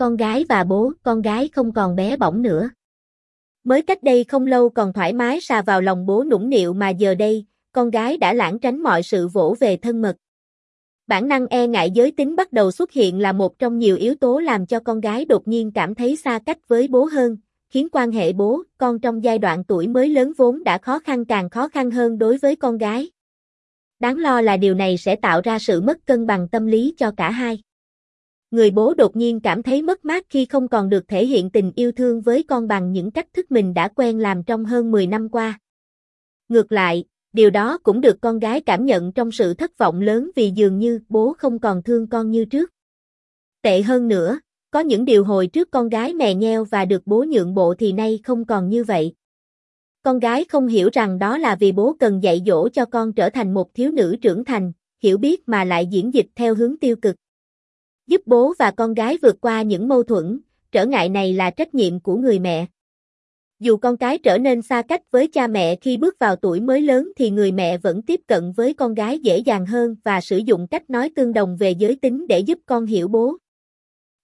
Con gái và bố, con gái không còn bé bỏng nữa. Mới cách đây không lâu còn thoải mái xà vào lòng bố nũng nịu mà giờ đây, con gái đã lãng tránh mọi sự vỗ về thân mật. Bản năng e ngại giới tính bắt đầu xuất hiện là một trong nhiều yếu tố làm cho con gái đột nhiên cảm thấy xa cách với bố hơn, khiến quan hệ bố, con trong giai đoạn tuổi mới lớn vốn đã khó khăn càng khó khăn hơn đối với con gái. Đáng lo là điều này sẽ tạo ra sự mất cân bằng tâm lý cho cả hai. Người bố đột nhiên cảm thấy mất mát khi không còn được thể hiện tình yêu thương với con bằng những cách thức mình đã quen làm trong hơn 10 năm qua. Ngược lại, điều đó cũng được con gái cảm nhận trong sự thất vọng lớn vì dường như bố không còn thương con như trước. Tệ hơn nữa, có những điều hồi trước con gái mè nheo và được bố nhượng bộ thì nay không còn như vậy. Con gái không hiểu rằng đó là vì bố cần dạy dỗ cho con trở thành một thiếu nữ trưởng thành, hiểu biết mà lại diễn dịch theo hướng tiêu cực. Giúp bố và con gái vượt qua những mâu thuẫn, trở ngại này là trách nhiệm của người mẹ. Dù con cái trở nên xa cách với cha mẹ khi bước vào tuổi mới lớn thì người mẹ vẫn tiếp cận với con gái dễ dàng hơn và sử dụng cách nói tương đồng về giới tính để giúp con hiểu bố.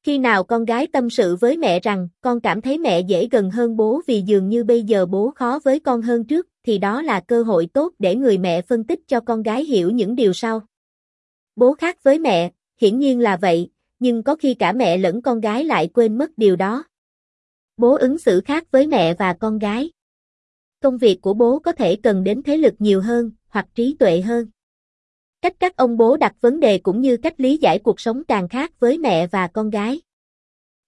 Khi nào con gái tâm sự với mẹ rằng con cảm thấy mẹ dễ gần hơn bố vì dường như bây giờ bố khó với con hơn trước, thì đó là cơ hội tốt để người mẹ phân tích cho con gái hiểu những điều sau. Bố khác với mẹ, hiển nhiên là vậy, nhưng có khi cả mẹ lẫn con gái lại quên mất điều đó. Bố ứng xử khác với mẹ và con gái. Công việc của bố có thể cần đến thế lực nhiều hơn, hoặc trí tuệ hơn. Cách các ông bố đặt vấn đề cũng như cách lý giải cuộc sống càng khác với mẹ và con gái.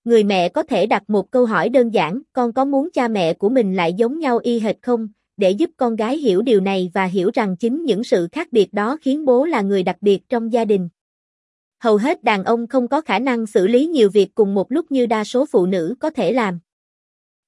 Người mẹ có thể đặt một câu hỏi đơn giản, con có muốn cha mẹ của mình lại giống nhau y hệt không, để giúp con gái hiểu điều này và hiểu rằng chính những sự khác biệt đó khiến bố là người đặc biệt trong gia đình. Hầu hết đàn ông không có khả năng xử lý nhiều việc cùng một lúc như đa số phụ nữ có thể làm.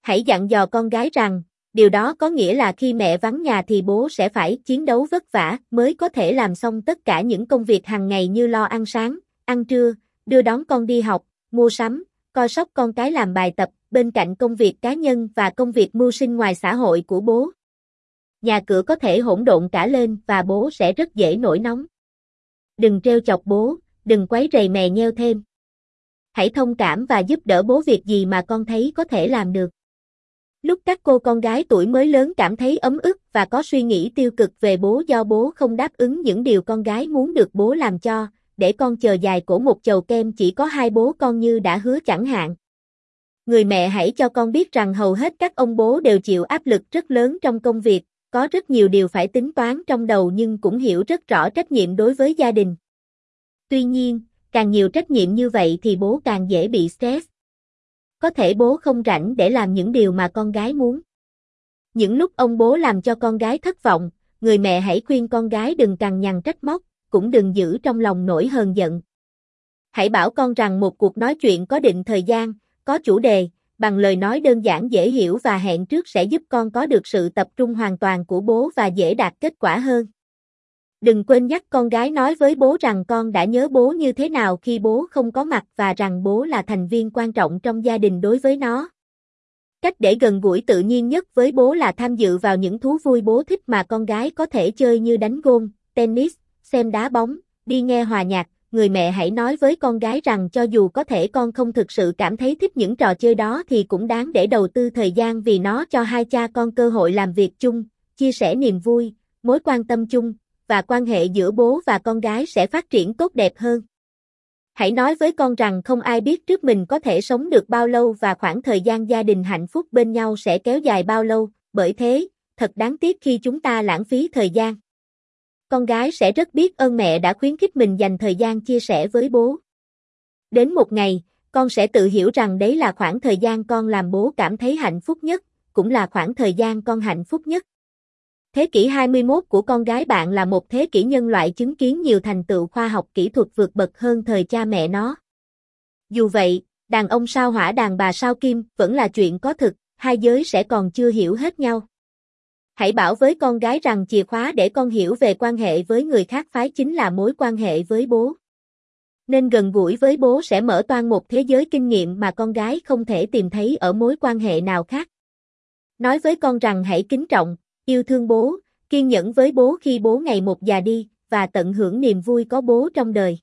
Hãy dặn dò con gái rằng, điều đó có nghĩa là khi mẹ vắng nhà thì bố sẽ phải chiến đấu vất vả mới có thể làm xong tất cả những công việc hàng ngày như lo ăn sáng, ăn trưa, đưa đón con đi học, mua sắm, coi sóc con cái làm bài tập, bên cạnh công việc cá nhân và công việc mưu sinh ngoài xã hội của bố. Nhà cửa có thể hỗn độn cả lên và bố sẽ rất dễ nổi nóng. Đừng treo chọc bố, đừng quấy rầy mè nheo thêm. Hãy thông cảm và giúp đỡ bố việc gì mà con thấy có thể làm được. Lúc các cô con gái tuổi mới lớn cảm thấy ấm ức và có suy nghĩ tiêu cực về bố do bố không đáp ứng những điều con gái muốn được bố làm cho, để con chờ dài cổ một chầu kem chỉ có hai bố con như đã hứa chẳng hạn. Người mẹ hãy cho con biết rằng hầu hết các ông bố đều chịu áp lực rất lớn trong công việc, có rất nhiều điều phải tính toán trong đầu nhưng cũng hiểu rất rõ trách nhiệm đối với gia đình. Tuy nhiên, càng nhiều trách nhiệm như vậy thì bố càng dễ bị stress. Có thể bố không rảnh để làm những điều mà con gái muốn. Những lúc ông bố làm cho con gái thất vọng, người mẹ hãy khuyên con gái đừng cằn nhằn trách móc, cũng đừng giữ trong lòng nỗi hờn giận. Hãy bảo con rằng một cuộc nói chuyện có định thời gian, có chủ đề, bằng lời nói đơn giản dễ hiểu và hẹn trước sẽ giúp con có được sự tập trung hoàn toàn của bố và dễ đạt kết quả hơn. Đừng quên nhắc con gái nói với bố rằng con đã nhớ bố như thế nào khi bố không có mặt và rằng bố là thành viên quan trọng trong gia đình đối với nó. Cách để gần gũi tự nhiên nhất với bố là tham dự vào những thú vui bố thích mà con gái có thể chơi như đánh gôn, tennis, xem đá bóng, đi nghe hòa nhạc. Người mẹ hãy nói với con gái rằng cho dù có thể con không thực sự cảm thấy thích những trò chơi đó thì cũng đáng để đầu tư thời gian vì nó cho hai cha con cơ hội làm việc chung, chia sẻ niềm vui, mối quan tâm chung, và quan hệ giữa bố và con gái sẽ phát triển tốt đẹp hơn. Hãy nói với con rằng không ai biết trước mình có thể sống được bao lâu và khoảng thời gian gia đình hạnh phúc bên nhau sẽ kéo dài bao lâu, bởi thế, thật đáng tiếc khi chúng ta lãng phí thời gian. Con gái sẽ rất biết ơn mẹ đã khuyến khích mình dành thời gian chia sẻ với bố. Đến một ngày, con sẽ tự hiểu rằng đấy là khoảng thời gian con làm bố cảm thấy hạnh phúc nhất, cũng là khoảng thời gian con hạnh phúc nhất. Thế kỷ 21 của con gái bạn là một thế kỷ nhân loại chứng kiến nhiều thành tựu khoa học kỹ thuật vượt bậc hơn thời cha mẹ nó. Dù vậy, đàn ông sao hỏa đàn bà sao kim vẫn là chuyện có thực, hai giới sẽ còn chưa hiểu hết nhau. Hãy bảo với con gái rằng chìa khóa để con hiểu về quan hệ với người khác phái chính là mối quan hệ với bố. Nên gần gũi với bố sẽ mở toan một thế giới kinh nghiệm mà con gái không thể tìm thấy ở mối quan hệ nào khác. Nói với con rằng hãy kính trọng, yêu thương bố, kiên nhẫn với bố khi bố ngày một già đi, và tận hưởng niềm vui có bố trong đời.